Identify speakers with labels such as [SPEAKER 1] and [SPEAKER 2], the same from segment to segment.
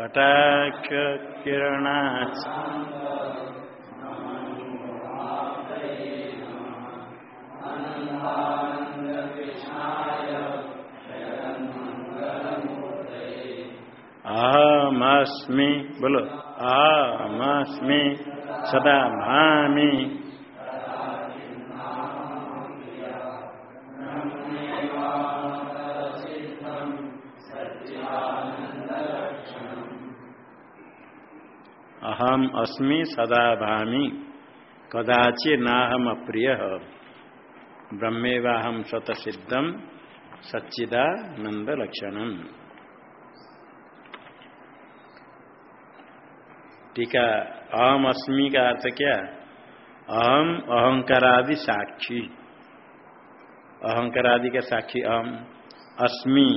[SPEAKER 1] कटाक्ष किरणा अहमस्मि बोलो अहमस्मि सदा भामी अहम अस्मि सदा भामी। कदाचि नाहम अप्रिय ब्रह्मेवाहम स्वत सिद्धम सच्चिदानंद लक्षणम टीका, अहम अस्मि का अर्थ क्या? अहम अहंकारादि साक्षी। अहंकारादि का साक्षी अहम अस्मि।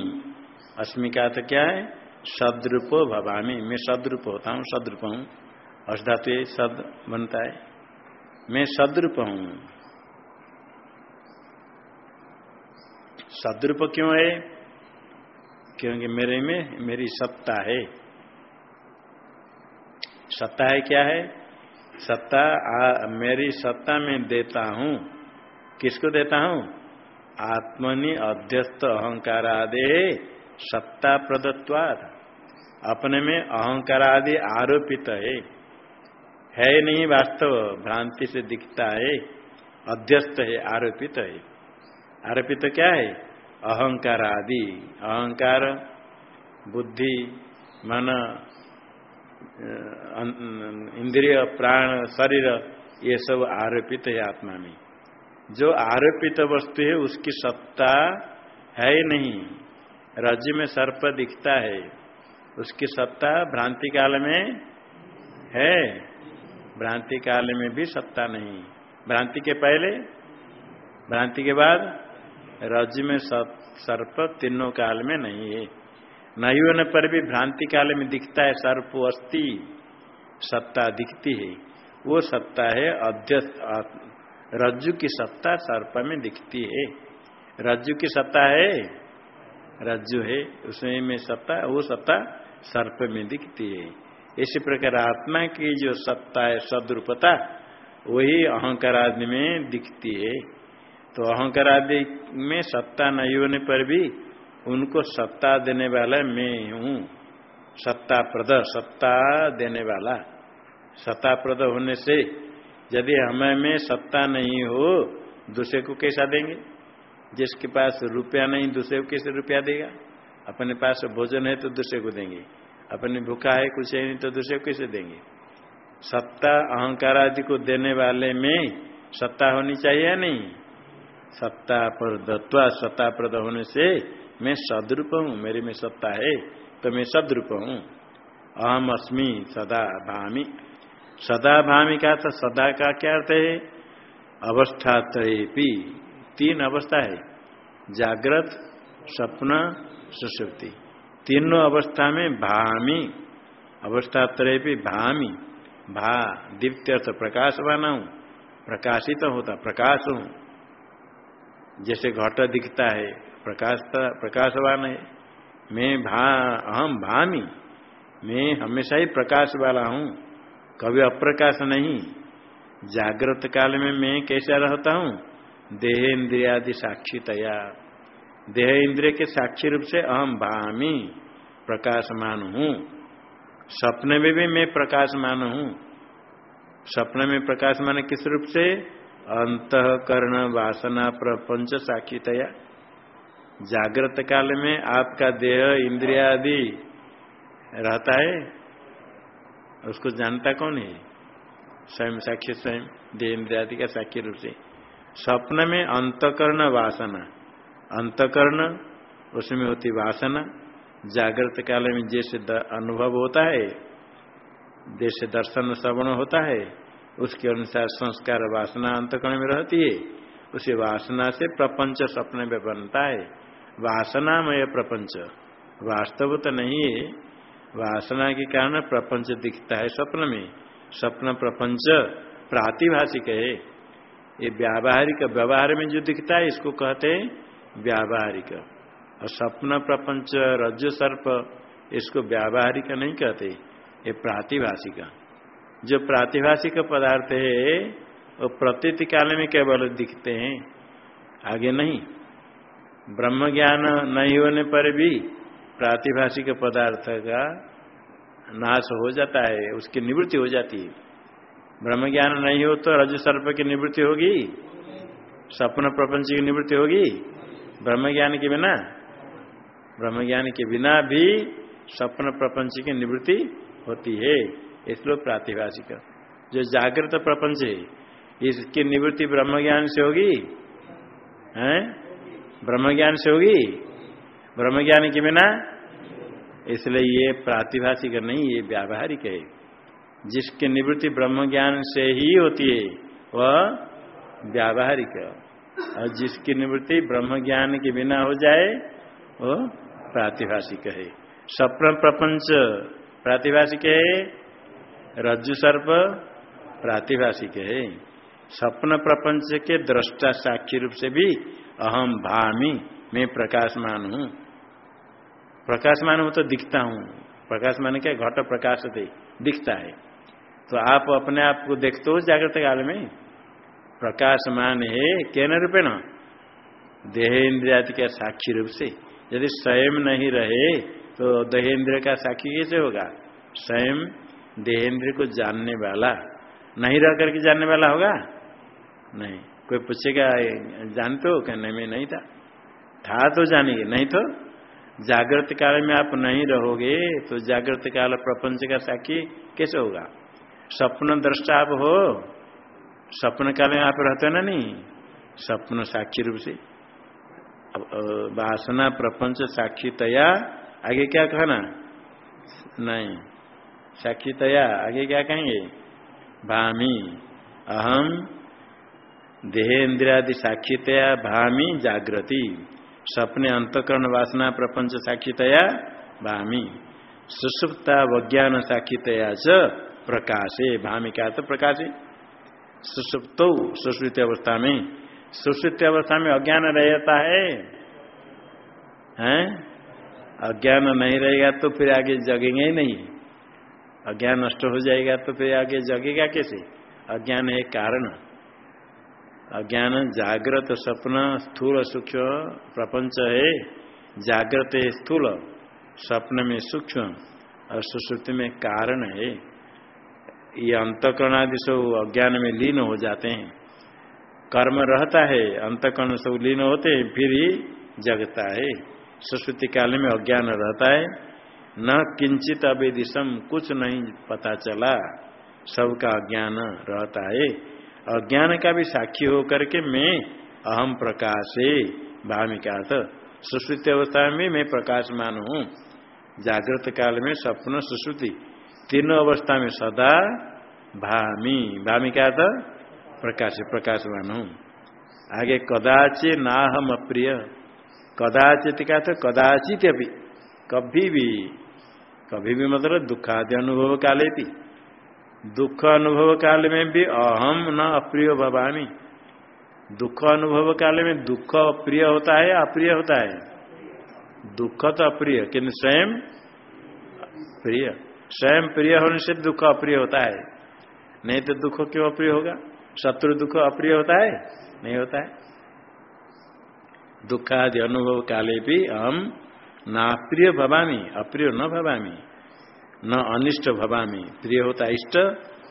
[SPEAKER 1] अस्मि का अर्थ क्या है? सदरूपो भवामी। मैं सदरूप होता हूँ, सदरूप हूँ। अर्धातु सद बनता है। मैं सदरूप हूँ। सदरूप क्यों है? क्योंकि मेरे में मेरी सत्ता है। सत्ता है क्या है? सत्ता आ, मेरी सत्ता में देता हूँ। किसको देता हूँ? आत्मनि अध्यस्त अहंकार आदि सत्ता प्रदत्वाद अपने में अहंकार आदि आरोपित है। है नहीं वास्तव, भ्रांति से दिखता है, अध्यस्त है, आरोपित है। आरोपित क्या है? अहंकार आदि। अहंकार, बुद्धि, मन इंद्रिय, प्राण, शरीर, ये सब आरोपित है आत्मा में। जो आरोपित वस्तु है, उसकी सत्ता है नहीं। राज्य में सर्प दिखता है। उसकी सत्ता भ्रांति काल में है। भ्रांति काल में भी सत्ता नहीं। भ्रांति के पहले, भ्रांति के बाद राज्य में सर्प तीनों काल में नहीं है। नहीं होने पर भी भ्रांति काल में दिखता है, सर्प अस्थि, सत्ता दिखती है। वो सत्ता है अध्यस्त रज्जु की सत्ता सर्प में दिखती है। रज्जु की सत्ता है, रज्जु है, उसमें में सत्ता, वो सत्ता सर्प में दिखती है। इसी प्रकार आत्मा की जो सत्ता है, सदरूपता, वही अहंकार आदि में दिखती है। तो अहंकार आदि में सत्ता नहीं होने पर भी उनको सत्ता देने वाला मैं हूँ। सत्ता प्रद, सत्ता देने वाला। सत्ता प्रद होने से यदि हमें में सत्ता नहीं हो, दूसरे को कैसा देंगे? जिसके पास रुपया नहीं, दूसरे को कैसे रुपया देगा? अपने पास भोजन है तो दूसरे को देंगे। अपने भूखा है, कुछ है नहीं तो दूसरे को कैसे देंगे? सत्ता, अहंकार आदि को देने वाले में सत्ता होनी चाहिए या नहीं? सत्ता पर दत्वा सत्ता प्रद होने से मैं सदरूप हूँ, मेरे में सत्ता है तो मैं सदरूप हूँ। अहम अस्मी सदा भामी। सदा भामी का तो सदा का क्या अर्थ है? अवस्था तीन अवस्था है। जागृत, सपना सुशक्ति तीनों अवस्था में भामी अवस्था तरह भी भामी, भा दीप्त अर्थ प्रकाशवान हूँ प्रकाशित तो होता, प्रकाश। हूँ जैसे घट दिखता है प्रकाश प्रकाशवान है। मैं भा अहम भामी, मैं हमेशा ही प्रकाश वाला हूँ, कभी अप्रकाश नहीं। जागृत काल में मैं कैसा रहता हूँ? देह इंद्रियादि साक्षी तया देह इंद्रिय के साक्षी रूप से अहम भामी, प्रकाशमान हूँ। सपने में भी मैं प्रकाशमान हूँ। सपने में प्रकाशमान किस रूप से? अंतकरण, वासना, प्रपंच, साक्षीतया। जागृत काल में आपका देह, इंद्रिया आदि रहता है। उसको जानता कौन है? स्वयं साक्षी, स्वयं देह, इंद्रिया आदि का साक्षी रूप से। स्वप्न में अंतकरण, वासना। अंतकरण उसमें होती वासना, जागृत काल में जैसे अनुभव होता है, जैसे दर्शन श्रवण होता है, उसके अनुसार संस्कार वासना अंतकरण में रहती है। उसी वासना से प्रपंच सपने में बनता है। वासनामय प्रपंच। वास्तव तो नहीं है। वासना के कारण प्रपंच दिखता है स्वप्न में। स्वप्न प्रपंच प्रातिभाषिक है। ये व्यावहारिक व्यवहार में जो दिखता है, इसको कहते हैं व्यावहारिक। और स्वप्न प्रपंच रज सर्प इसको व्यावहारिक नहीं कहते ये प्रातिभाषिक। जो प्रातिभाषिक पदार्थ है वो प्रतीत काल में केवल दिखते हैं आगे नहीं। ब्रह्म ज्ञान नहीं होने पर भी प्रातिभाषिक पदार्थ का नाश हो जाता है उसकी निवृत्ति हो जाती है। ब्रह्म ज्ञान नहीं हो तो रज सर्प की निवृत्ति होगी? सपन प्रपंच की निवृत्ति होगी? ब्रह्म ज्ञान के बिना? ब्रह्म ज्ञान के बिना भी स्वप्न प्रपंच की निवृत्ति होती है। इसलिए प्रातिभाषिक जो जागृत प्रपंच है, इसकी निवृत्ति ब्रह्म ज्ञान से होगी? हैं? ब्रह्म ज्ञान से होगी? ब्रह्म ज्ञान के बिना? इसलिए ये प्रातिभाषिक नहीं, ये व्यावहारिक है। जिसकी निवृत्ति ब्रह्म ज्ञान से ही होती है, वह व्यावहारिक और जिसकी निवृत्ति ब्रह्म ज्ञान के बिना हो जाए, वो प्रातिभाषिक है। स्वप्न प्रपंच प्रातिभाषिक है, रज्जु सर्प प्रातिभाषिक है। स्वप्न प्रपंच के दृष्टा साक्षी रूप से भी अहम भामी मैं प्रकाशमान हूँ। प्रकाशमान हूँ तो दिखता हूँ। प्रकाशमान क्या? घट प्रकाश थे दिखता है। तो आप अपने आप को देखते हो जागृत काल में? प्रकाशमान है, केन रूपेण देह इंद्रिया का साक्षी रूप से। यदि स्वयं नहीं रहे तो देहेन्द्र का साक्षी कैसे होगा? स्वयं देहेन्द्र को जानने वाला। नहीं रह करके जानने वाला होगा? नहीं। कोई पूछेगा, जानते हो? कहने में नहीं था। था तो जानेंगे, नहीं तो? जागृत काल में आप नहीं रहोगे तो जागृत काल प्रपंच का साक्षी कैसे होगा? स्वप्न दृष्टा आप हो स्वप्न काल में आप रहते ना नहीं? स्वप्न साक्षी रूप से। वासना, प्रपंच, साक्षी, तया, आगे क्या कहना नहीं। साक्षी, तया, आगे क्या कहेंगे? भामी, अहम देहेन्द्रियादि साक्षीतया भामी, जागृति। सपने, अंतकरण, वासना, प्रपंच साक्षीतया भामी। सुसुप्ता, वज्ञान साक्षीतया च, प्रकाशे। भामी क्या तो प्रकाशे। सुसुप्त सुश्रुति अवस्था में सुश्रुति अवस्था में अज्ञान रहता है। हैं? अज्ञान नहीं रहेगा तो फिर आगे जगेंगे ही नहीं। अज्ञान नष्ट हो जाएगा तो फिर आगे जगेगा कैसे? अज्ञान है कारण। अज्ञान जागृत स्वप्न स्थूल सूक्ष्म प्रपंच है। जागृत है स्थूल स्वप्न में सूक्ष्म और सुश्रुति में कारण है। ये अंतकरण आदि सब अज्ञान में लीन हो जाते हैं। कर्म रहता है, अंतकरण सब लीन होते हैं, फिर ही जगता है। सरस्वती काल में अज्ञान रहता है। न किंचित अवेदिशम, कुछ नहीं पता चला। सबका अज्ञान रहता है। अज्ञान का भी साक्षी होकर के मैं अहम प्रकाश है भामिका सुश्रुति अवस्था में मैं प्रकाशमान हूँ। जागृत काल में सपन सुश्रुति। तीनों अवस्था में सदा भामी। भामी क्या था? प्रकाश, प्रकाशवान हूँ। आगे कदाचित ना हम अप्रिय। कदाचित क्या था? कदाचित अभी कभी भी। कभी भी मतलब दुखादि अनुभव काले भी। दुख अनुभव काल में भी अहम न अप्रिय भवामी। दुख अनुभव काल में दुख अप्रिय होता है अप्रिय होता है? दुख तो अप्रिय किन्तु स्वयं? प्रिय स्वयं प्रिय होने से दुख अप्रिय होता है। नहीं तो दुख क्यों अप्रिय होगा? शत्रु दुख अप्रिय होता है? नहीं होता है। दुखादि अनुभव काले भी हम ना प्रिय भवामी, अप्रिय न भवामी, न अनिष्ट भवामी। प्रिय होता इष्ट,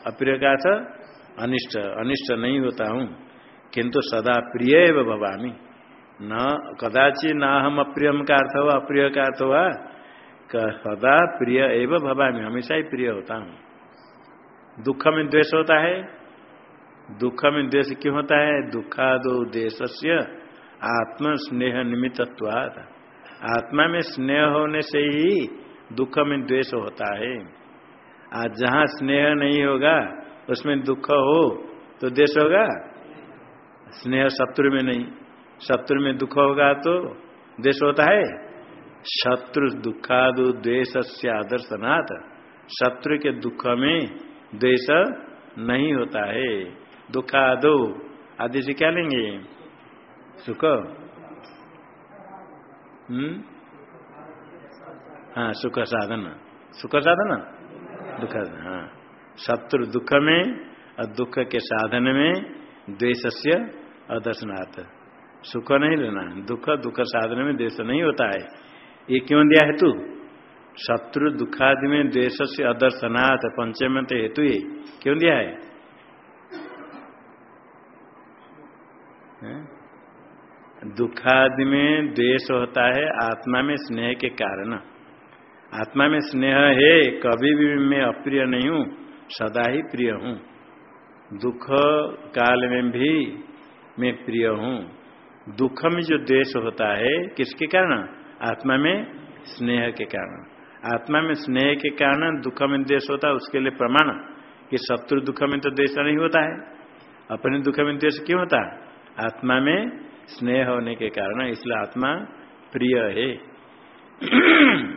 [SPEAKER 1] अप्रिय का था अनिष्ट। अनिष्ट नहीं होता हूँ, किंतु सदा प्रिय भवामी। न कदाचित ना हम अप्रियम का अर्थ हुआ, अप्रिय का अर्थ हुआ सदा प्रिय एवं भवा में हमेशा ही प्रिय होता हूँ। दुख में द्वेष होता है, दुख में द्वेष क्यों होता है? दुखादो देश से आत्म स्नेह निमित्तवाद आत्मा में स्नेह होने से ही दुख में द्वेष होता है। आज जहाँ स्नेह नहीं होगा, उसमें दुख हो तो देश होगा? स्नेह शत्रु में नहीं। शत्रु में दुख होगा तो देश होता है? शत्रु दुखादु द्वेष आदर्शनाथ। शत्रु के दुख में द्वेष नहीं होता है। दुखादो। आदि से क्या लेंगे? सुख। हम्म? हाँ सुख साधन। सुख साधन? दुख हाँ। शत्रु दुख में और दुख के साधन में द्वेष से अदर्शनाथ सुख नहीं लेना। दुख दुख साधन में द्वेष नहीं होता है। ये क्यों दिया हेतु? शत्रु दुखादि में द्वेष से अदर्शनाथ पंचम हेतु ये। क्यों दिया है? दुखादि में द्वेष होता है आत्मा में स्नेह के कारण। आत्मा में स्नेह है, कभी भी मैं अप्रिय नहीं हूँ, सदा ही प्रिय हूँ। दुख काल में भी मैं प्रिय हूँ। दुख में जो द्वेष होता है, किसके कारण? आत्मा में स्नेह के कारण। आत्मा में स्नेह के कारण दुख में द्वेष होता है, उसके लिए प्रमाण। कि शत्रु दुख में तो द्वेष नहीं होता है। अपने दुख में द्वेष क्यों होता आत्मा में स्नेह होने के कारण, इसलिए आत्मा प्रिय है।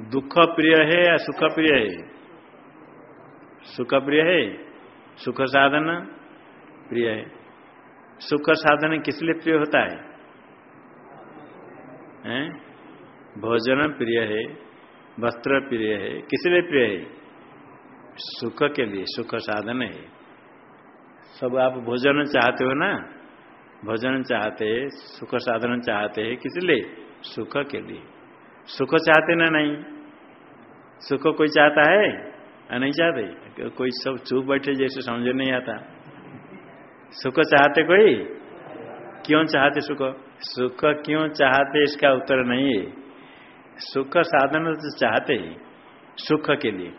[SPEAKER 1] दुख प्रिय है या सुख प्रिय है? सुख प्रिय है। सुख साधन प्रिय है। सुख साधन किस लिए प्रिय होता है? हैं? भोजन प्रिय है, वस्त्र प्रिय है किस लिए प्रिय है? सुख के लिए, सुख साधन है। सब आप भोजन चाहते हो ना? भोजन चाहते है सुख साधन चाहते हैं किस लिए? सुख के लिए। सुख चाहते ना नहीं? सुख कोई चाहता है? या नहीं चाहते? कोई सब चुप बैठे जैसे समझ नहीं आता। सुख चाहते कोई? क्यों चाहते सुख? सुख क्यों चाहते? इसका उत्तर नहीं है। सुख साधन तो चाहते ही, सुख के लिए।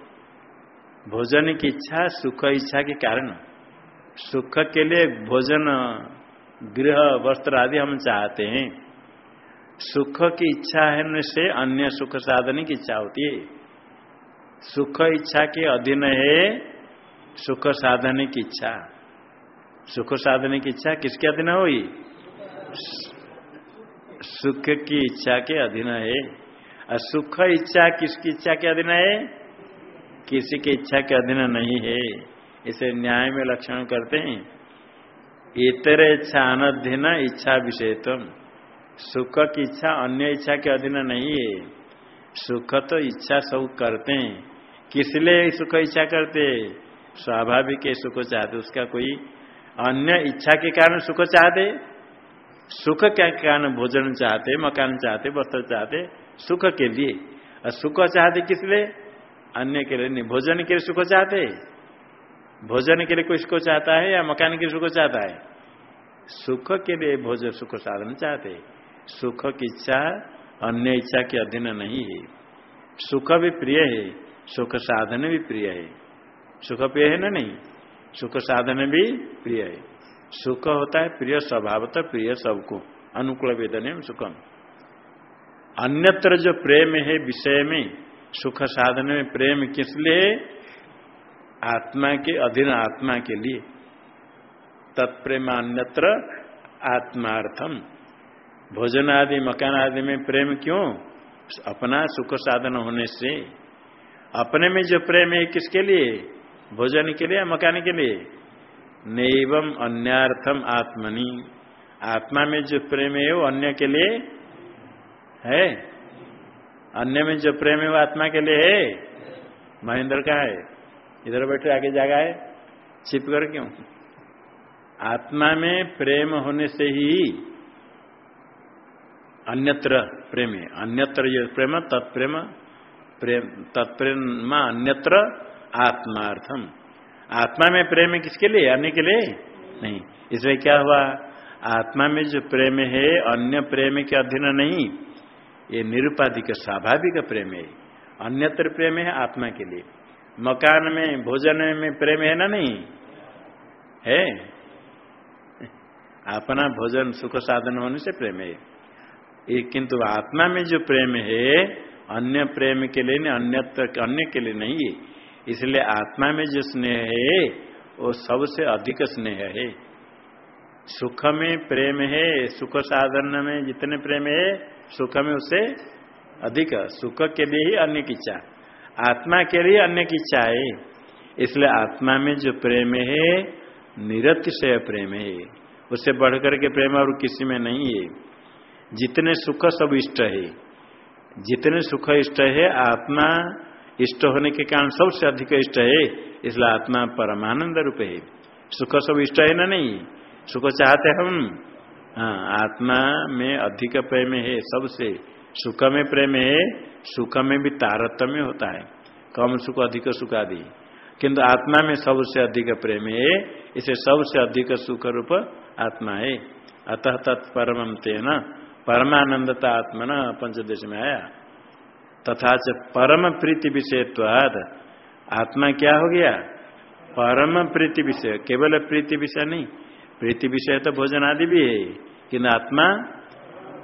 [SPEAKER 1] भोजन की इच्छा, सुख इच्छा के कारण। सुख के लिए भोजन, गृह, वस्त्र आदि हम चाहते हैं। सुख की इच्छा है से अन्य सुख साधन की इच्छा होती है। सुख इच्छा के अधीन है सुख साधन की इच्छा। सुख साधन की इच्छा किसके अधीन हुई सुख की इच्छा के अधीन है। और सुख इच्छा किसकी इच्छा के अधीन है? किसी की इच्छा के अधीन नहीं है। इसे न्याय में लक्षण करते हैं। इतर इच्छा अनधीन इच्छा विषयत्म सुख की इच्छा अन्य इच्छा के अधीन नहीं है। सुख तो इच्छा सब करते हैं। किस लिए सुख इच्छा करते स्वाभाविक है, सुख चाहते उसका कोई अन्य इच्छा के कारण सुख चाहते? सुख के कारण भोजन चाहते, मकान चाहते, वस्त्र चाहते सुख के लिए। और सुख चाहते किस लिए? अन्य के लिए नहीं, भोजन के लिए सुख चाहते। भोजन के लिए कोई इसको चाहता है या मकान के लिए सुख चाहता है? सुख के लिए भोजन सुख साधन चाहते। सुख की इच्छा अन्य इच्छा के अधीन नहीं है। सुख भी प्रिय है, सुख साधन भी प्रिय है। सुख प्रिय है ना नहीं? सुख साधन भी प्रिय है। सुख होता है प्रिय स्वभावतः प्रिय सबको। अनुकूल वेदन सुखम। अन्यत्र जो प्रेम है, विषय में, सुख साधन में प्रेम किस लिए आत्मा के अधीन आत्मा के लिए। तत्प्रेम अन्यत्र आत्मार्थम। भोजन आदि, मकान आदि में प्रेम क्यों? अपना सुख साधन होने से। अपने में जो प्रेम है, किसके लिए? भोजन के लिए मकान के लिए? नैवम अन्यार्थम आत्मनि। आत्मा में जो प्रेम है, वो अन्य के लिए है? अन्य में जो प्रेम है वो आत्मा के लिए है? महेंद्र का है। इधर बैठे आगे जागा है। छिप कर क्यों? आत्मा में प्रेम होने से ही अन्यत्र प्रेम है। अन्यत्र ये प्रेम, तत्प्रेम प्रेम, तत्प्रेम अन्यत्र आत्मार्थम। आत्मा में प्रेम किसके लिए? अन्य के लिए? नहीं। इसमें क्या हुआ? आत्मा में जो प्रेम है, अन्य प्रेम के अधीन नहीं। ये निरुपाधिक स्वाभाविक प्रेम है। अन्यत्र प्रेम है आत्मा के लिए। मकान में, भोजन में प्रेम है ना नहीं? है? अपना भोजन सुख साधन होने से प्रेम है। ये किंतु आत्मा में जो प्रेम है, अन्य प्रेम के लिए नहीं अन्य अन्य के लिए नहीं है। इसलिए आत्मा में जो स्नेह है, वो सबसे अधिक स्नेह है। सुख में प्रेम है, सुख साधन में जितने प्रेम है सुख में उससे अधिक, सुख के लिए ही अन्य की इच्छा। आत्मा के लिए अन्य की इच्छा है। इसलिए आत्मा में जो प्रेम है निरतिशय प्रेम है। उससे बढ़कर के प्रेम और किसी में नहीं है। जितने सुख सब इष्ट है। जितने सुख इष्ट है, आत्मा इष्ट होने के कारण सबसे अधिक इष्ट है। इसलिए आत्मा परमानंद रूप है। सुख सब इष्ट है ना नहीं? सुख चाहते हम? हाँ आत्मा में अधिक प्रेम है, सबसे सुख में प्रेम है, सुख में भी तारतम्य होता है। कम सुख, अधिक सुख आदि। किंतु आत्मा में सबसे अधिक प्रेम है, इसे सबसे अधिक सुख रूप आत्मा है। अतः तत्परम तेना परमानंदता आत्मा न पंचदेश में आया। तथा च परम प्रीति विषयत्वाद आत्मा क्या हो गया? परम प्रीति विषय। केवल प्रीति विषय नहीं, प्रीति विषय तो भोजन आदि भी है। किंतु आत्मा?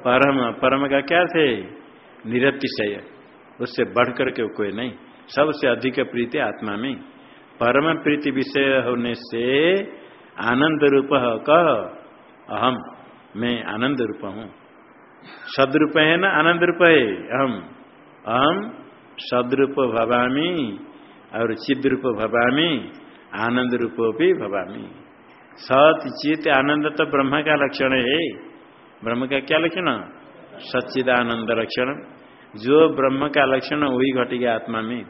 [SPEAKER 1] परम परम का क्या थे? निरतिशय। उससे बढ़कर के कोई नहीं। सबसे अधिक प्रीति आत्मा में। परम प्रीति विषय होने से आनंद रूप कह, अहम, मैं आनंद रूप हूँ। सदरूप है ना, आनंद रूप है, अहम। अहम, सदरूप भवामी और चिद रूप भवामी, आनंद रूप भी भवामी। सत चित आनंद तो ब्रह्म का लक्षण है। ब्रह्म का क्या लक्षण? सचिद सच्चिदानंद लक्षण। जो ब्रह्म का लक्षण वही घट गया आत्मा में।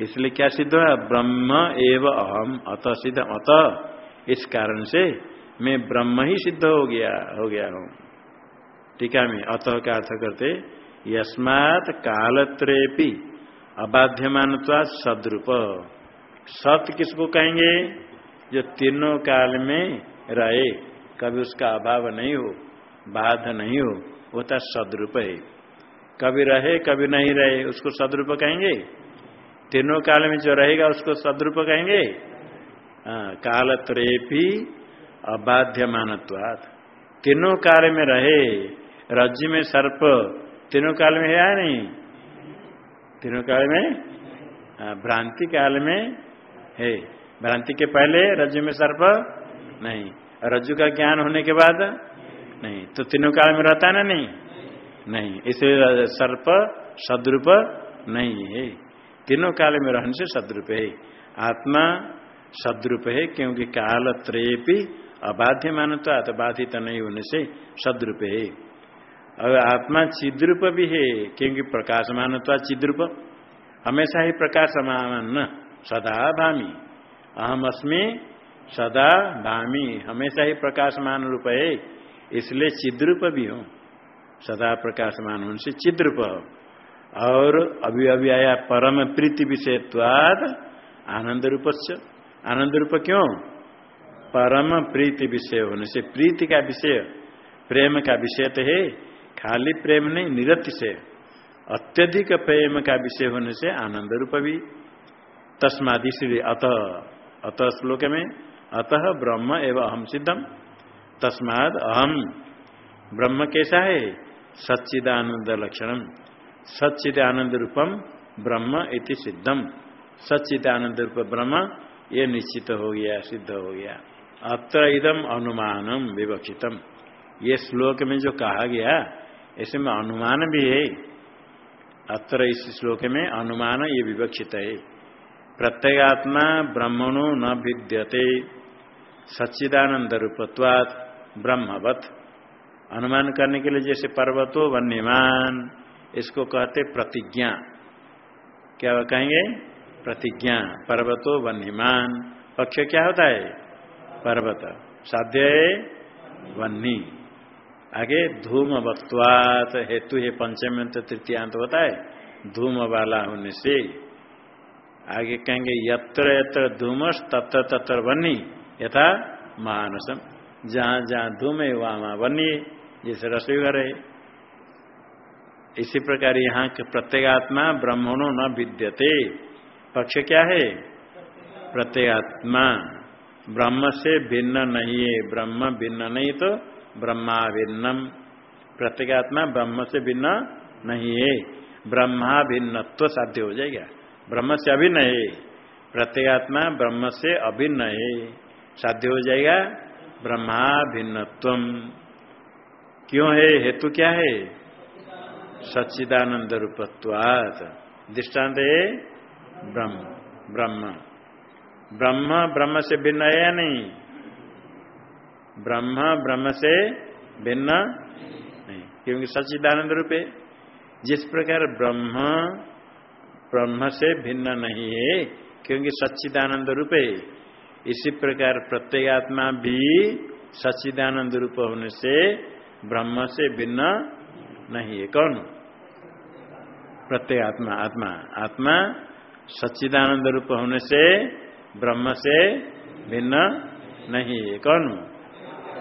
[SPEAKER 1] इसलिए क्या सिद्ध हुआ? ब्रह्म एव अहम, अत सिद्ध, अत। इस कारण से मैं ब्रह्म ही सिद्ध हो गया हो गया हूँ। टीका में अतः का अर्थ करते, यस्मात कालत्रेपी अबाध्यमान सदरूप। सत किसको कहेंगे? जो तीनों काल में रहे कभी उसका अभाव नहीं हो बाध नहीं हो वो तो सदरूप है। कभी रहे कभी नहीं रहे उसको सदरूप कहेंगे? तीनों काल में जो रहेगा उसको सदरूप कहेंगे? हाँ, काल त्रेपी अबाध्यमानत्वाद तीनों काल में रहे रज्जु में सर्प तीनों काल में है या नहीं? तीनों काल में? हाँ, भ्रांति काल में है। भ्रांति के पहले रज्जु में सर्प नहीं। रज्जु का ज्ञान होने के बाद नहीं। तो तीनों काल में रहता है ना नहीं? नहीं। इसलिए सर्प सदरूप नहीं है। तीनों काल में रहने से सदरूप है। आत्मा सदरूप है क्योंकि काल त्रयपी अबाध्य मानता तो बाधित नहीं होने से सदरूप है। और आत्मा चिद्रूप भी है क्योंकि प्रकाश मानता चिद्रूप। हमेशा ही प्रकाश मान सदा भामी। अहम अस्मी सदा भामी हमेशा ही प्रकाशमान रूप है। इसलिए चिद्रूप भी हूँ। सदा प्रकाशमान उनसे चिद्रूप और अभी अभी आया परम प्रीति विषयत्वाद। आनंद रूप आनंद रूप क्यों? परम प्रीति विषय होने से प्रीति का विषय। प्रेम का विषय तो है। खाली प्रेम नहीं, निरत से। अत्यधिक प्रेम का विषय होने से आनंद रूप भी। तस्मादि श्री अतः। अतः श्लोक में, अतः ब्रह्म एवं अहम सिद्धम। तस्माद अहम ब्रह्म कैसा है? सच्चिदानंद लक्षणम सच्चिदानंद रूपम ब्रह्म इति सिद्धम। सच्चिदानंद रूप ब्रह्म, ये निश्चित हो गया, सिद्ध हो गया। अत्र इदम अनुमानम विवक्षितम। ये श्लोक में जो कहा गया इसमें अनुमान भी है। अत्र इस श्लोक में अनुमान ये विवक्षित है। प्रत्येगात्मा ब्रह्मणो न विद्यते सच्चिदानंद रूपत्वात् ब्रह्मवत। अनुमान करने के लिए जैसे पर्वतो वन्यमान, इसको कहते प्रतिज्ञा। क्या कहेंगे? प्रतिज्ञा, पर्वतो वन्यमान। पक्ष क्या होता है? पर्वत। साध्य वन्नी। आगे धूम वक्वात हेतु है पंचम, तृतीयांत होता है। धूम वाला होने से। आगे कहेंगे, यत्र यत्र धूमस तत्र तत्र वन्नी यथा मानसम। जहाँ जहाँ धूम है, वहाँ वहाँ बनिए जैसे रसोई घर है। इसी प्रकार यहाँ के प्रत्येगात्मा ब्रह्मणों न विद्यते पक्ष क्या है? प्रत्येगात्मा ब्रह्म से भिन्न नहीं है। ब्रह्म भिन्न नहीं तो ब्रह्मा भिन्नम प्रत्येगात्मा ब्रह्म से भिन्न नहीं है। ब्रह्मा भिन्नत्व साध्य हो जाएगा। ब्रह्म से अभिन्न है प्रत्येगात्मा ब्रह्म से अभिन्न है साध्य हो जाएगा ब्रह्मा भिन्नत्व क्यों है? हेतु क्या है? सच्चिदानंद रूपत्वात। दृष्टांत है ब्रह्म। ब्रह्म। ब्रह्म ब्रह्म से भिन्न है या नहीं? ब्रह्म ब्रह्म से भिन्न नहीं। क्योंकि सच्चिदानंद रूप है। जिस प्रकार ब्रह्म ब्रह्म से भिन्न नहीं है, क्योंकि सच्चिदानंद रूप। है इसी प्रकार प्रत्येगात्मा भी सच्चिदानंद रूप होने से ब्रह्म से भिन्न नहीं है। कौन? प्रत्येगात्मा आत्मा आत्मा सच्चिदानंद रूप होने से ब्रह्म से भिन्न नहीं है। कौन?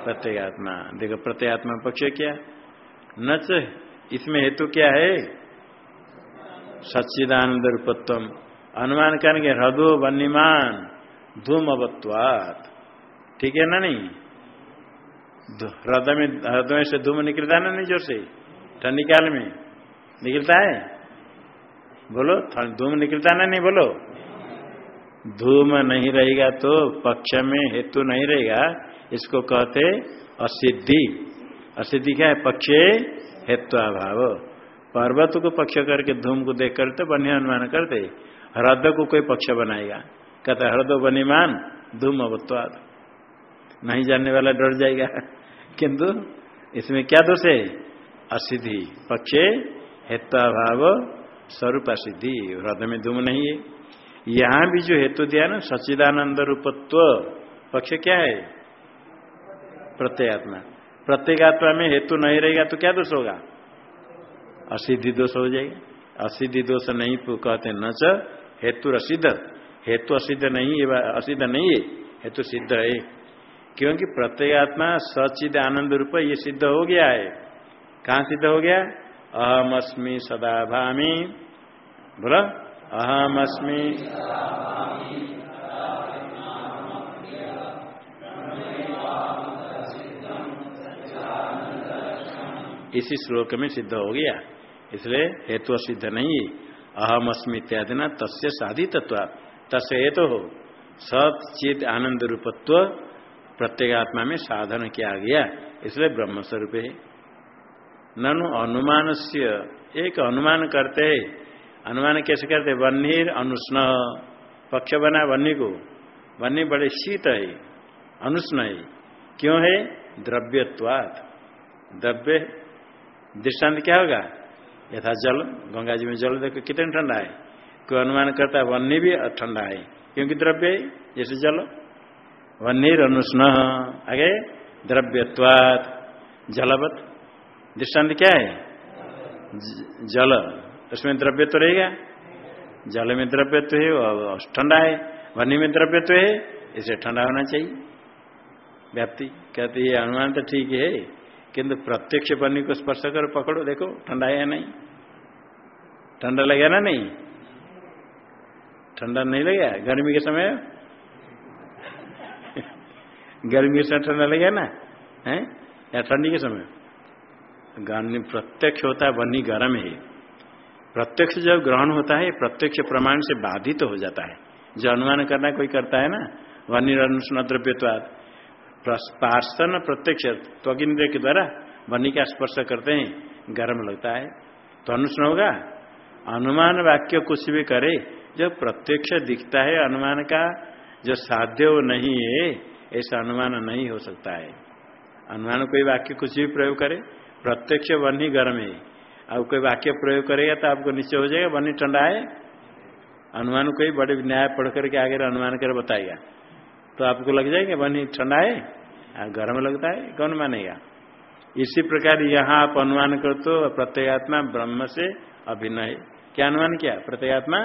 [SPEAKER 1] प्रत्येगात्मा देखो प्रत्येगात्मा पक्ष क्या? न इसमें हेतु क्या है? सच्चिदानंद रूपत्व अनुमान करेंगे हृदो वन्यमान धूम अवत्वात ठीक है ना नहीं? हृदय में हृदय से धूम निकलता है ना नहीं ज़ोर से? ठंडी काल में। निकलता है? बोलो धूम निकलता ना नहीं बोलो? धूम नहीं रहेगा तो पक्ष में हेतु नहीं रहेगा। इसको कहते असिद्धि। असिद्धि क्या है? पक्ष हेतु अभाव पर्वत को पक्ष करके धूम को देख करते बन्य अनुमान करते हृदय को कोई पक्ष बनाएगा। कहते हृदय बनीमान, धूम अवत्वाद नहीं जानने वाला डर जाएगा। किंतु इसमें क्या दोष है? असिद्धि। पक्षे हेत्वाभाव स्वरूप असिद्धि। हृदय में धूम नहीं है। यहाँ भी जो हेतु दिया ना, सच्चिदानंद रूपत्व, पक्ष क्या है? प्रत्येगात्मा। प्रत्येगात्मा में हेतु नहीं रहेगा तो क्या दोष होगा? असिद्धि दोष हो जाएगा। असिद्धि दोष नहीं तो कहते न च हेतु असिद्ध हेतु असिद्ध नहीं है असिद्ध नहीं है। हेतु सिद्ध है। क्योंकि प्रत्येगात्मा सचिद आनंद रूप ये सिद्ध हो गया है। कहाँ सिद्ध हो गया? अहम अस्मी सदा भामी बोला। अहम अस्मी इसी श्लोक में सिद्ध हो गया। इसलिए हेतु सिद्ध नहीं। है अहम अस्मी इत्यादि न तस्य साधी तत्व तस्य हेतु हो। सचित आनंद रूपत्व प्रत्येगात्मा में साधन किया गया। इसलिए ब्रह्म स्वरूप है। ननु अनुमान से एक अनुमान करते है। अनुमान कैसे करते? वन्नीर अनुष्ण पक्ष बना वन्नी को। वन्नी बड़े शीत है। अनुष्ण है। क्यों है? द्रव्यत्वात्। द्रव्य दृष्टांत क्या होगा? यथा जल, गंगा जी में जल देखो, कितने ठंडा है? कोई अनुमान करता है, वन्य भी ठंडा है। क्योंकि द्रव्य है? जैसे जल। वन्य अनुष्ण। आगे, द्रव्यत्वात। जलवत। दृष्टांत क्या है? जल। उसमें द्रव्य तो रहेगा? जल में द्रव्य तो है ठंडा है। वन्य में द्रव्य तो है, इसे ठंडा होना चाहिए। व्याप्ति। कहते ये अनुमान तो ठीक है। किंतु प्रत्यक्ष बनी को स्पर्श करो, पकड़ो, देखो, ठंडा है या नहीं? ठंडा लगे ना नहीं? ठंडा नहीं लगे? गर्मी के समय? गर्मी के समय ठंडा लगे ना? है? या ठंडी के समय? गर्मी प्रत्यक्ष होता है, बनी गर्म है। प्रत्यक्ष जब ग्रहण होता है, प्रत्यक्ष प्रमाण से बाधित तो हो जाता है। जो अनुमान करना कोई करता है ना? वन्य द्रव्यवाद पार्सन प्रत्यक्ष त्वगिंद्र के द्वारा बनी का स्पर्श करते हैं, गर्म लगता है। तो अनुष्ण होगा। अनुमान वाक्य कुछ भी करे जब प्रत्यक्ष दिखता है अनुमान का, जो साध्य वो नहीं है, ऐसा अनुमान नहीं हो सकता है। अनुमान कोई वाक्य कुछ भी प्रयोग करे, प्रत्यक्ष वन ही गर्म है। अब कोई वाक्य प्रयोग करेगा तो आपको निश्चय हो जाएगा बनी ठंडा है। अनुमान कोई बड़े न्याय पढ़ करके आगे अनुमान कर बताएगा। तो आपको लग जाएगा, बनी ठंडा है गर्म लगता है, कौन मानेगा? इसी प्रकार यहाँ आप अनुमान कर तो प्रत्येगात्मा ब्रह्म से अभिनय। क्या अनुमान किया? प्रत्येगात्मा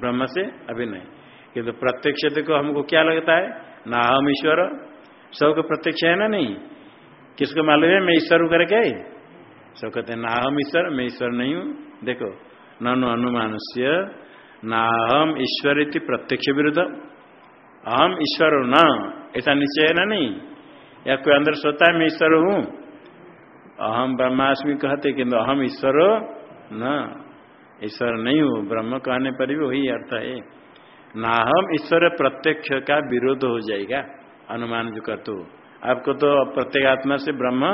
[SPEAKER 1] ब्रह्म से अभिनय। किंतु तो प्रत्यक्ष को हमको क्या लगता है? ना हम ईश्वर। सबको प्रत्यक्ष है ना नहीं? किसको मालूम है? मैं ईश्वर हूँ करके? सब कहते हैं ना हम ईश्वर, मैं ईश्वर नहीं हूँ। देखो, ननु अनुमान से ना हम ईश्वर प्रत्यक्ष विरुद्ध। अहम ईश्वर हूँ न ऐसा निश्चय है ना नहीं? या कोई अंदर सोता है, मैं ईश्वर हूँ? अहम ब्रह्माष्टमी कहते किंतु अहम ईश्वर न। ईश्वर नहीं हूँ, ब्रह्म कहने पर भी वही अर्थ है। ना हम ईश्वर प्रत्यक्ष का विरोध हो जाएगा, अनुमान जो कर तो आपको तो प्रत्येगात्मा से ब्रह्म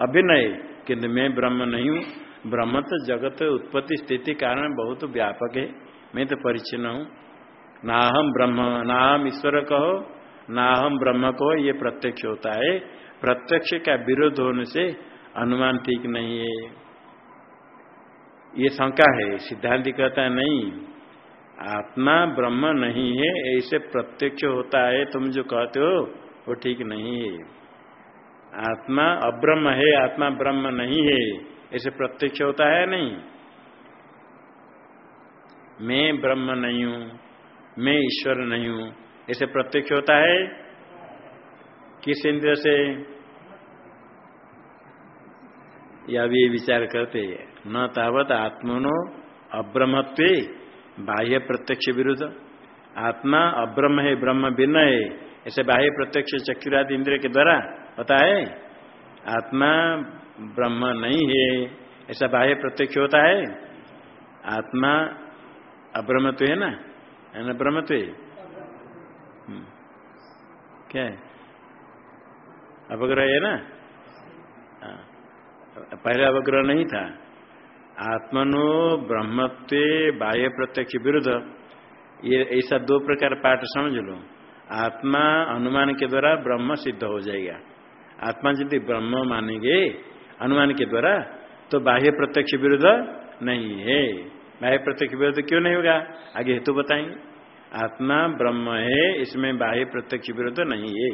[SPEAKER 1] अभिनय किंतु मैं ब्रह्म नहीं हूँ। ब्रह्म तो जगत उत्पत्ति स्थिति कारण बहुत व्यापक है। मैं तो परिचिन हूँ। ना हम ब्रह्म ना हम ईश्वर कहो ना हम ब्रह्म कहो, ये प्रत्यक्ष होता है। प्रत्यक्ष का विरोध होने से अनुमान ठीक नहीं है। ये शंका है, सिद्धांत कहता है, नहीं, आत्मा ब्रह्म नहीं है, ऐसे प्रत्यक्ष होता है, तुम जो कहते हो, वो ठीक नहीं है। आत्मा अब्रह्म है, आत्मा ब्रह्म नहीं है, ऐसे प्रत्यक्ष होता है नहीं? मैं ब्रह्म नहीं हूँ। मैं ईश्वर नहीं हूँ। ऐसे प्रत्यक्ष होता है? किस इंद्र से? या भी विचार करते न तावत आत्मनो अब्रह्मत्व बाह्य प्रत्यक्ष विरुद्ध। आत्मा अब्रह्म है, ब्रह्म भिन्न है। ऐसे बाह्य प्रत्यक्ष चक्रादि इंद्र के द्वारा होता है? आत्मा ब्रह्म नहीं है। ऐसा बाह्य प्रत्यक्ष होता है? आत्मा अब्रह्मत्व है ना? है ना ब्रह्मत्व हम्म। क्या अवग्रह है ना। पहले अवग्रह नहीं था। आत्मनो ब्रह्मत्व बाह्य प्रत्यक्ष विरुद्ध। ये ऐसा दो प्रकार पाठ समझ लो। आत्मा अनुमान के द्वारा ब्रह्म सिद्ध हो जाएगा। आत्मा यदि ब्रह्म मानेंगे अनुमान के द्वारा तो बाह्य प्रत्यक्ष विरुद्ध नहीं है। बाह्य प्रत्यक्ष विरुद्ध क्यों नहीं होगा? आगे हेतु बताएँगे। आत्मा ब्रह्म है, इसमें बाह्य प्रत्यक्ष विरुद्ध नहीं है।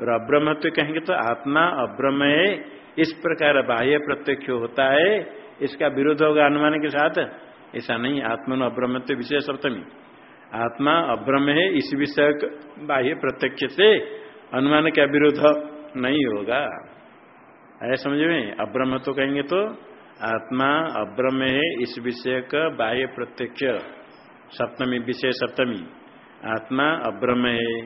[SPEAKER 1] और अब्रह्मत्व कहेंगे तो आत्मा अब्रह्म है, इस प्रकार बाह्य प्रत्यक्ष होता है, इसका विरोध होगा अनुमान के साथ? ऐसा नहीं आत्मन अब्रह्मत्व विषय सप्तमी। आत्मा अब्रह्म है, इस विषय बाह्य प्रत्यक्ष से अनुमान का विरोध नहीं होगा। ऐसा समझ में? अब्रह्म तो कहेंगे तो आत्मा अब्रह्म है, इस विषय का बाह्य प्रत्यक्ष सप्तमी, विषय सप्तमी। आत्मा अब्रह्म है,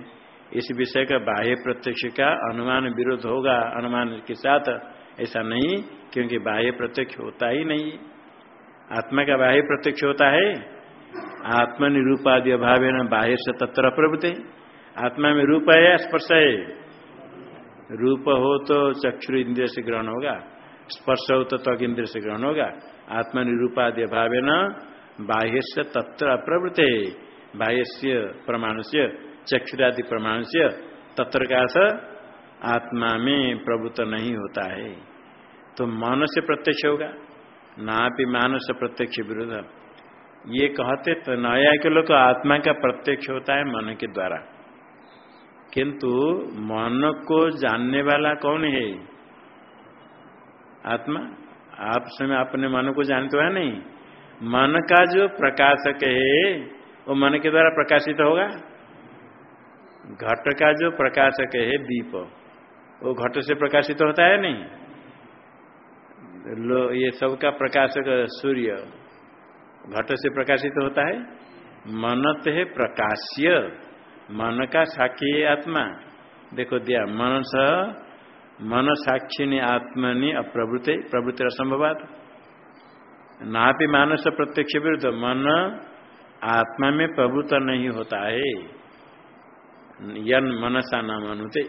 [SPEAKER 1] इस विषय का बाह्य प्रत्यक्ष का अनुमान विरोध होगा, अनुमान के साथ। ऐसा नहीं, क्योंकि बाह्य प्रत्यक्ष होता ही नहीं। आत्मा का बाह्य प्रत्यक्ष होता है। आत्मनिरूपादि अभाव है बाह्य से तत्र प्रभुते आत्मा में रूप है या स्पर्श है? रूप हो तो चक्षु इंद्रिय से ग्रहण होगा। स्पर्श हो तो त्वक इंद्रिय से ग्रहण होगा आत्मनिरूपादि अभाव न बाह्य से तत्र अप्रवृत्त बाह्य से प्रमाण से चक्षुरादि प्रमाण से तत्र का आत्मा में प्रभुत्व नहीं होता है। तो मन से प्रत्यक्ष होगा, ना भी मानस प्रत्यक्ष विरोध ये कहते तो नया के लोग आत्मा का प्रत्यक्ष होता है मन के द्वारा। किंतु मन को जानने वाला कौन है? आत्मा, आप समय अपने मन को जानते हो नहीं? मन का जो प्रकाशक है, वो मन के द्वारा प्रकाशित होगा? घट का जो प्रकाशक है, दीप, वो घट से प्रकाशित होता है नहीं? लो, ये सबका प्रकाशक सूर्य, घट से प्रकाशित होता है। मनत है प्रकाश्य, मन का साक्षी आत्मा। देखो दिया मन स मन साक्षी ने आत्मनि अप्रवृत्ति प्रवृत्ति असंभवात ना भी मानस प्रत्यक्ष विरुद्ध मन आत्मा में प्रभुत्व नहीं होता है। यन मनसा नाम अनुते।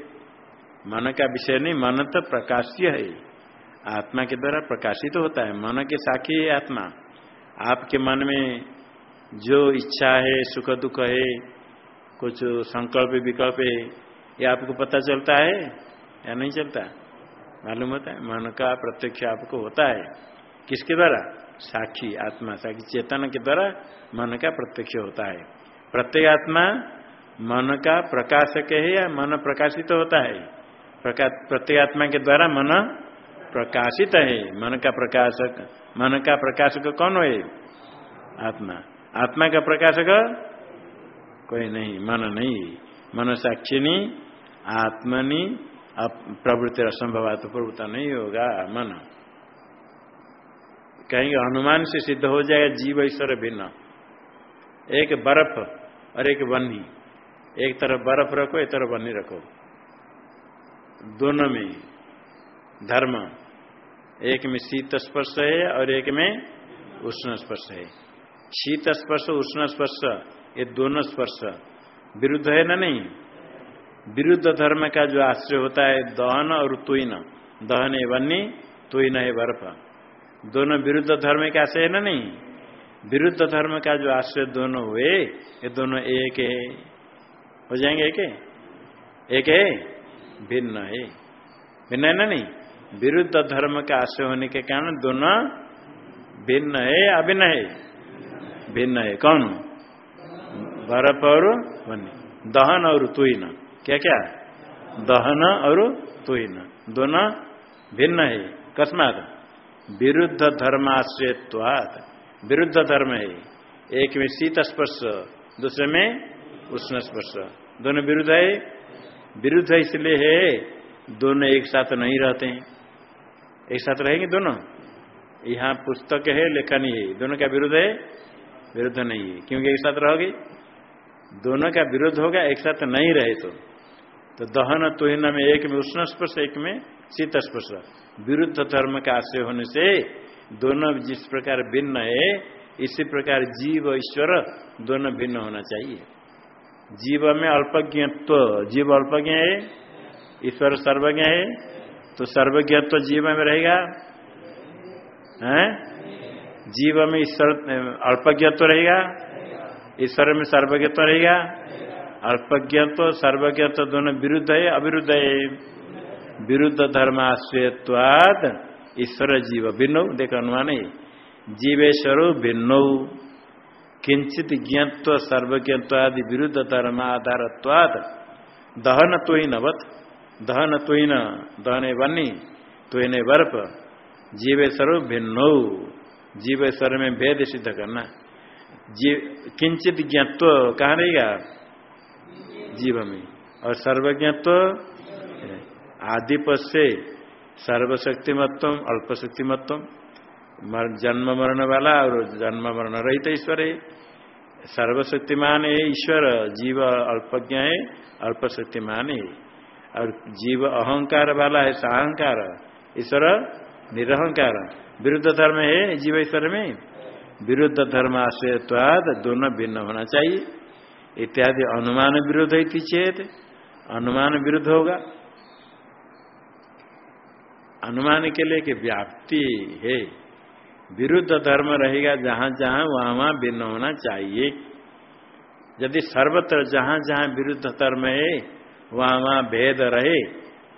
[SPEAKER 1] मन का विषय नहीं, मन तो प्रकाश्य है। आत्मा के द्वारा प्रकाशित तो होता है। मन के साक्षी है आत्मा। आपके मन में जो इच्छा है, सुख दुख है, कुछ संकल्प विकल्प है, ये आपको पता चलता है। या नहीं चलता। मालूम होता है, मन का प्रत्यक्ष आपको होता है। किसके द्वारा? साक्षी, आत्मा, साक्षी, चेतन के द्वारा मन का प्रत्यक्ष होता है। प्रत्येक आत्मा मन का प्रकाशक है या मन प्रकाशित तो होता है? प्रत्येगात्मा के द्वारा मन प्रकाशित है। मन का प्रकाशक, मन का प्रकाशक कौन है? आत्मा। आत्मा का प्रकाशक कोई नहीं, मन नहीं। मन साक्षिणी, आत्मनि प्रवृत्ति असंभव तो प्रवृत्ता नहीं होगा, मन। कहेंगे, हनुमान से सिद्ध हो जाएगा, जीव ईश्वर भिन्न। एक बर्फ़ और एक बन्ही। एक तरफ़ बर्फ़ रखो, एक तरफ़ बन्ही रखो। दोनों में धर्म। एक में शीत स्पर्श है और एक में उष्ण स्पर्श है। शीत स्पर्श, उष्ण स्पर्श, ये दोनों स्पर्श। विरुद्ध है ना नहीं? विरुद्ध धर्म का जो आश्रय होता है, दहन और तुइन। दहन है वन्नी तुइन है बर्फ़ दोनों विरुद्ध धर्म का आश्रय है ना नहीं? विरुद्ध धर्म का जो आश्रय दोनों हुए, ये दोनों एक है। हो जाएँगे एक है? एक है? भिन्न है। भिन्न है ना नहीं? विरुद्ध धर्म का आश्रय होने के कारण दोनों भिन्न है, अभिन्न है? भिन्न है। कौन? बर्फ़ और वन्य दहन और तुइन। क्या क्या? दहन और तुइन दोनों भिन्न है। कस्मात? विरुद्ध धर्माश्रयत्वाद विरुद्ध धर्म है। एक में शीत स्पर्श, दूसरे में उष्ण स्पर्श। दोनों विरुद्ध है? विरुद्ध इसलिए है, दोनों एक साथ नहीं रहते हैं। एक साथ रहेंगे दोनों? यहाँ पुस्तक है, लेखन है। दोनों का विरुद्ध है? विरुद्ध नहीं है। क्योंकि एक साथ रहोगे? दोनों का विरुद्ध होगा, एक साथ नहीं रहे तो। तो दहन तुहिन में एक में, उष्ण स्पर्श एक में, शीत स्पर्श। विरुद्ध धर्म का आश्रय होने से दोनों जिस प्रकार भिन्न है, इसी प्रकार जीव ईश्वर दोनों भिन्न होना चाहिए। जीव में अल्पज्ञत्व, जीव अल्पज्ञ है, ईश्वर सर्वज्ञ है तो सर्वज्ञत्व जीव में रहेगा? हैं? जीव में ईश्वर, अल्पज्ञत्व रहेगा? ईश्वर में सर्वज्ञत्व रहेगा? अल्पज्ञत्व, सर्वज्ञत्व दोनों विरुद्ध है, अविरुद्ध है? विरुद्ध धर्माश्रयत्वाद ईश्वर जीव भिन्न। देख अनुमान है। जीवेश्वर भिन्नौ। किंचित ज्ञत्व, सर्वज्ञत्वादि विरुद्ध धर्माधारत्वाद दहन तो ही नवत। दहन तो ही न। दहने बनी तो ही बर्फ़ जीवेश्वर भिन्नौ। जीवेश्वर में भेद सिद्ध करना। किंचित ज्ञत्व। कहाँ रहेगा? जीव में और सर्वज्ञत्व? आदिप से सर्वशक्तिमत्व अल्पशक्तिमत्व जन्म मरण वाला और जन्म मरण रहित ईश्वर। है सर्वशक्तिमान है ईश्वर, जीव अल्पज्ञ है अल्पशक्तिमान। है और जीव अहंकार वाला है, साहंकार। ईश्वर निरहंकार। विरुद्ध धर्म है, जीव ईश्वर में। विरुद्ध धर्म आश्रयत्वाद दोनों भिन्न होना चाहिए। इत्यादि अनुमान विरुद्ध है चेत, अनुमान विरुद्ध होगा। अनुमान के लिए कि व्याप्ति है। विरुद्ध धर्म रहेगा जहाँ जहाँ, वहाँ वहाँ भिन्न होना चाहिए। यदि सर्वत्र जहाँ जहाँ विरुद्ध धर्म है, वहाँ वहाँ भेद रहे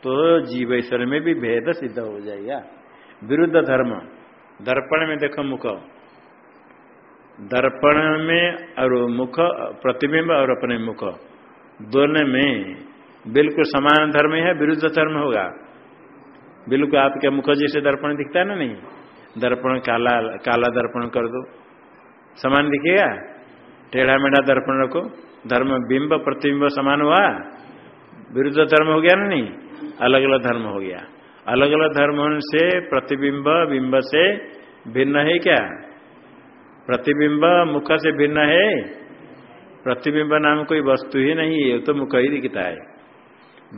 [SPEAKER 1] तो जीवेश्वर में भी भेद सिद्ध हो जाएगा। विरुद्ध धर्म, दर्पण में देखो मुख। दर्पण में और मुख, प्रतिबिंब और अपने मुख। दोनों में बिल्कुल समान धर्म है, विरुद्ध धर्म होगा। बिल्कुल आपके मुख जैसे दर्पण दिखता है ना नहीं? दर्पण काला काला दर्पण कर दो। समान दिखेगा? टेढ़ा मेढ़ा दर्पण रखो। धर्म बिंब, प्रतिबिंब समान हुआ? विरुद्ध धर्म हो गया ना नहीं? अलग अलग धर्म हो गया। अलग अलग धर्म से प्रतिबिंब, बिंब से भिन्न है क्या? प्रतिबिंब मुख से भिन्न है। प्रतिबिंब नाम कोई वस्तु ही नहीं है तो मुख ही दिखता है।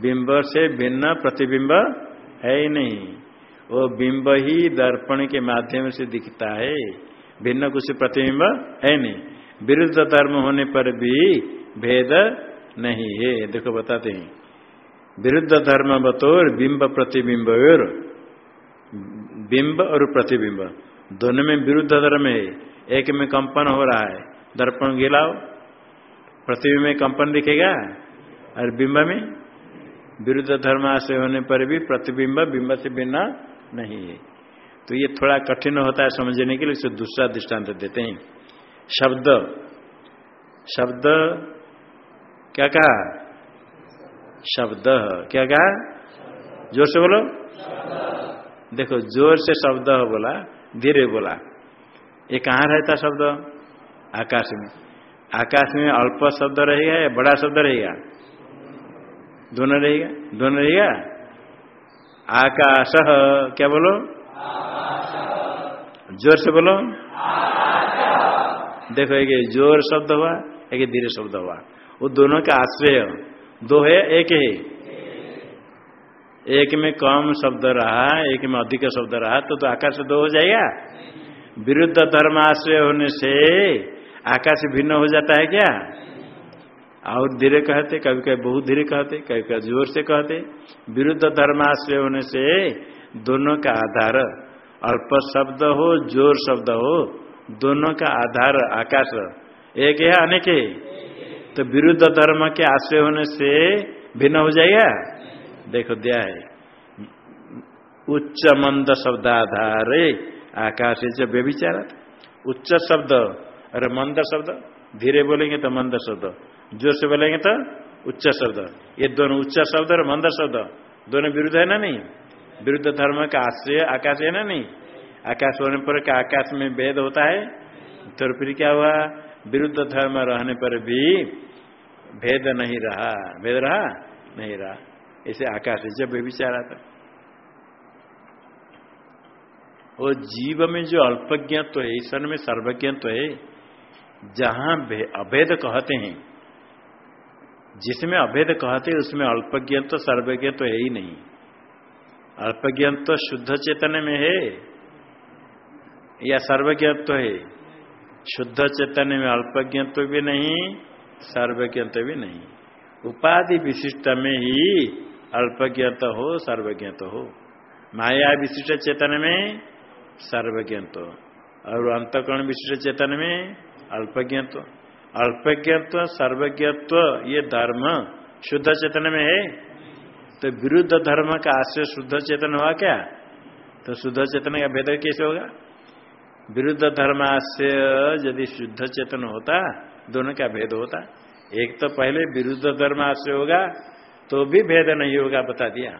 [SPEAKER 1] बिंब से भिन्न प्रतिबिंब है ही नहीं। वो बिंब ही दर्पण के माध्यम से दिखता है। भिन्न कुछ प्रतिबिंब है नहीं। विरुद्ध धर्म होने पर भी भेद नहीं है। देखो बताते हैं। विरुद्ध धर्म बतौर बिंब प्रतिबिंब बिंब और प्रतिबिंब। दोनों में विरुद्ध धर्म है। एक में कंपन हो रहा है। दर्पण गिलाओ प्रतिबिंब में कंपन दिखेगा? और बिंब में? विरुद्ध धर्माशय होने पर भी प्रतिबिंब बिंब से बिना नहीं है। तो ये थोड़ा कठिन होता है समझने के लिए इसे दूसरा दृष्टांत देते हैं। शब्द। शब्द क्या कहा? शब्द। क्या कहा? ज़ोर से बोलो। देखो ज़ोर से शब्द बोला धीरे बोला। ये कहाँ रहता शब्द? आकाश में आकाश में अल्प शब्द रहेगा या बड़ा शब्द रहेगा? दोनों रहेगा। दोनों रहेगा? आकाश। क्या बोलो? ज़ोर से बोलो। देखो, एक ज़ोर शब्द हुआ, एक धीरे शब्द हुआ। वो दोनों का आश्रय दो है, एक है। एक में कम शब्द रहा, एक में अधिक शब्द रहा तो तो आकाश दो हो जाएगा? विरुद्ध धर्म आश्रय होने से आकाश भिन्न हो जाता है क्या? और धीरे कहते, कभी कभी बहुत धीरे कहते, कभी कभी ज़ोर से कहते। विरुद्ध धर्माश्रय होने से दोनों का आधार, अल्प शब्द हो, ज़ोर शब्द हो, दोनों का आधार आकाश। एक है, अनेक है। तो विरुद्ध धर्म के आश्रय होने से भिन्न हो जाएगा? देखो, दिया है। उच्च मंद शब्द शब्दाधार आकाश से व्यभिचार। उच्च शब्द और मंद शब्द, धीरे बोलेंगे तो मंद शब्द। ज़ोर से बोलेंगे तो उच्च शब्द। ये दोनों उच्च शब्द और मंद शब्द। दोनों विरुद्ध है ना नहीं? विरुद्ध धर्म का आश्रय, आकाश है ना नहीं? आकाश होने पर का आकाश में भेद होता है? तो फिर क्या हुआ? विरुद्ध धर्म रहने पर भी भेद नहीं रहा। भेद रहा? नहीं रहा। इसे आकाश जब विचार आता। वो जीव में जो अल्पज्ञत्व है, ईश्वर में सर्वज्ञत्व है, जहाँ अभेद कहते हैं, जिसमें अभेद कहते हैं, उसमें अल्पज्ञ तो सर्वज्ञ तो है ही नहीं। अल्पज्ञ तो शुद्ध चेतन में है या सर्वज्ञत्व है? शुद्ध चेतन में अल्पज्ञत्व भी नहीं, सर्वज्ञत्व भी नहीं। उपाधि विशिष्ट में ही अल्पज्ञत हो सर्वज्ञत हो। माया विशिष्ट चेतन में सर्वज्ञत्व। और अंतकरण विशिष्ट चेतन में अल्पज्ञत्व। अल्पज्ञत्व, सर्वज्ञत्व, ये धर्म शुद्ध चेतन में है? तो विरुद्ध धर्म का आश्रय शुद्ध चेतन हुआ क्या? तो शुद्ध चेतन का भेद कैसे होगा? विरुद्ध धर्म आश्रय यदि शुद्ध चेतन होता, दोनों का भेद होता। एक तो पहले विरुद्ध धर्म आश्रय होगा तो भी भेद नहीं होगा, बता दिया।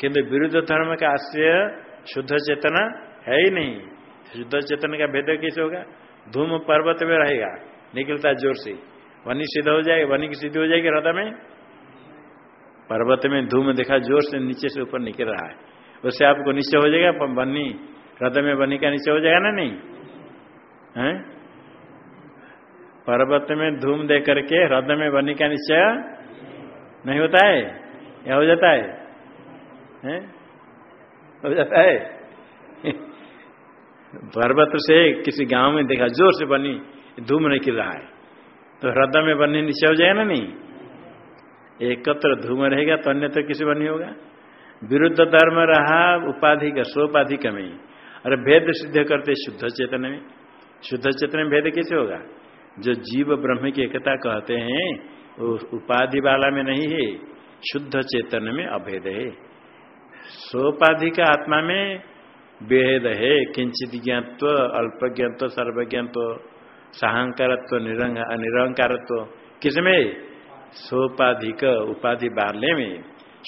[SPEAKER 1] किंतु विरुद्ध धर्म का आश्रय शुद्ध चेतना है ही नहीं। शुद्ध चेतन का भेद कैसे होगा? धूम पर्वत में रहेगा निकलता ज़ोर से। वनी सिद्ध हो जाएगा वनी की सिद्धि हो जाएगी हृदय में? पर्वत में धूम देखा ज़ोर से नीचे से ऊपर निकल रहा है। उससे आपको नीचे हो जाएगा बनी हृदय में बनी का नीचे हो जाएगा ना नहीं? है? पर्वत में धूम दे करके हृदय में बनी का निश्चय नहीं होता है? या हो जाता है, है? हो जाता है? पर्वत से किसी गाँव में देखा, ज़ोर से बनी, धूम निकल रहा है। तो हृदय में बनने नीचे हो जाएगा ना नहीं? एकत्र धूम रहेगा तो अन्य तो किसी बनी होगा। विरुद्ध धर्म रहा, उपाधि का, सोपाधि का में अरे भेद सिद्ध करते शुद्ध चेतन में। शुद्ध चेतन में भेद कैसे होगा? जो जीव ब्रह्म की एकता कहते हैं, वो उपाधि वाला में नहीं है। शुद्ध चेतन में अभेद है। सोपाधि का आत्मा में भेद है, किंचित ज्ञात्व अल्प ज्ञात्व सर्वज्ञत्व, सहंकारत्व निरंकारत्व किसमें? सोपाधिक, उपाधि बारले में।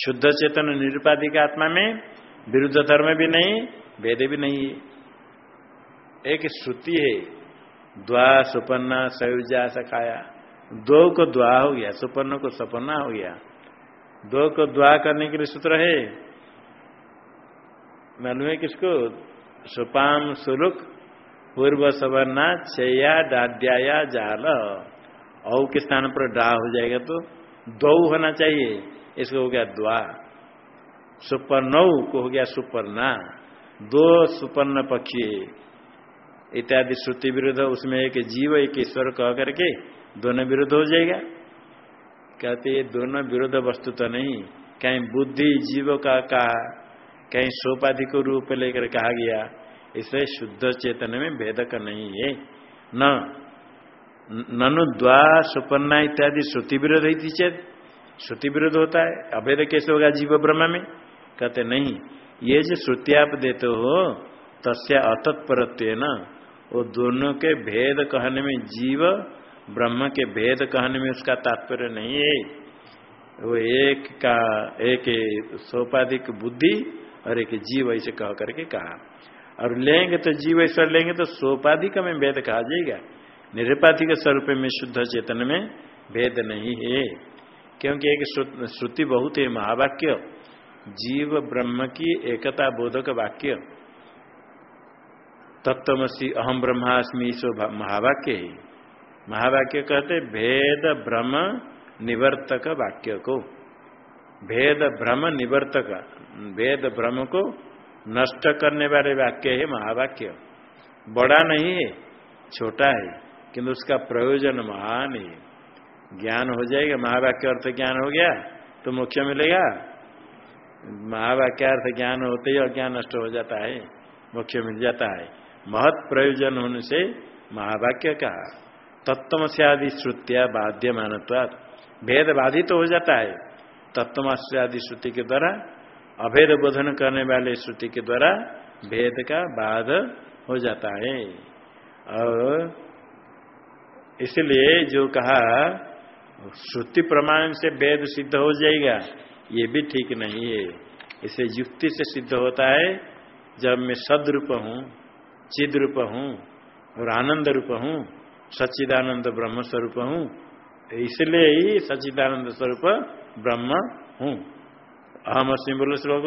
[SPEAKER 1] शुद्ध चेतन, निरुपाधिक आत्मा में। विरुद्ध धर्म भी नहीं वेद भी नहीं एक श्रुति है द्वा सुपन्ना सयुजा, सखाया। दो को द्वा हो गया, सुपन्न को सपन्ना हो गया। दो को द्वा करने के लिए सूत्र है मालूम है किसको? सुपाम सुरुक, पूर्व सवर्णा छया डाड्याया जाल। औ के स्थान पर डा हो जाएगा तो दो होना चाहिए। इसको हो गया द्वा। सुपर्ण को हो गया सुपर्णा। दो सुपर्ण पक्षी। इत्यादि श्रुति विरुद्ध उसमें एक जीव, एक ईश्वर कह करके दोनों विरुद्ध हो जाएगा। कहते ये दोनों विरुद्ध वस्तु तो नहीं। कहीं बुद्धि जीव का कहा कहीं सोपाधि को रूप लेकर कहा गया इसलिए शुद्ध चेतन में भेदक नहीं है। न, ननु द्वा सुपन्ना इत्यादि श्रुति विरोध थी चेत। श्रुति विरोध होता है, अभेद कैसे होगा जीव ब्रह्म में? कहते नहीं, ये जो श्रुति आप देते हो, तस्या अतत्परत्व न वो दोनों के भेद कहने में जीव, ब्रह्म के भेद कहने में उसका तात्पर्य नहीं है। वो एक का, एक सोपाधिक बुद्धि और एक जीव ऐसे कह करके कहा। और लेंगे तो जीव ईश्वर लेंगे तो सोपाधिक में भेद कहा जाएगा। निरुपाधिक स्वरूप में शुद्ध चेतन में भेद नहीं है। क्योंकि एक श्रुति बहुत है, महावाक्य। जीव ब्रह्म की एकता बोधक वाक्य। तत्वसी अहम ब्रह्मास्मि सो महावाक्य है। महावाक्य कहते भेद ब्रह्म निवर्तक वाक्य को। भेद भ्रम निवर्तक। भेद भ्रम को नष्ट करने वाले वाक्य है महावाक्य। बड़ा नहीं है, छोटा है, किंतु उसका प्रयोजन महान है। ज्ञान हो जाएगा, महावाक्य अर्थ ज्ञान हो गया तो मोक्ष मिलेगा। महावाक्य अर्थ ज्ञान होते ही अज्ञान नष्ट हो जाता है, मोक्ष मिल जाता है। महत प्रयोजन होने से महावाक्य का तत्व से आदि श्रुतिया बाध्य मानत्वाद भेद बाधित तो हो जाता है। तत्व आदि श्रुति के द्वारा, अभेद बोधन करने वाले श्रुति के द्वारा भेद का बाध हो जाता है। और इसलिए जो कहा, श्रुति प्रमाण से वेद सिद्ध हो जाएगा, ये भी ठीक नहीं है। इसे युक्ति से सिद्ध होता है, जब मैं सदरूप हूँ चिद रूप हूँ, और आनंद रूप हूँ, सच्चिदानंद ब्रह्म स्वरूप हूँ, इसलिए ही सच्चिदानंद स्वरूप ब्रह्म हूँ। अहम अस्मी बोलो श्लोक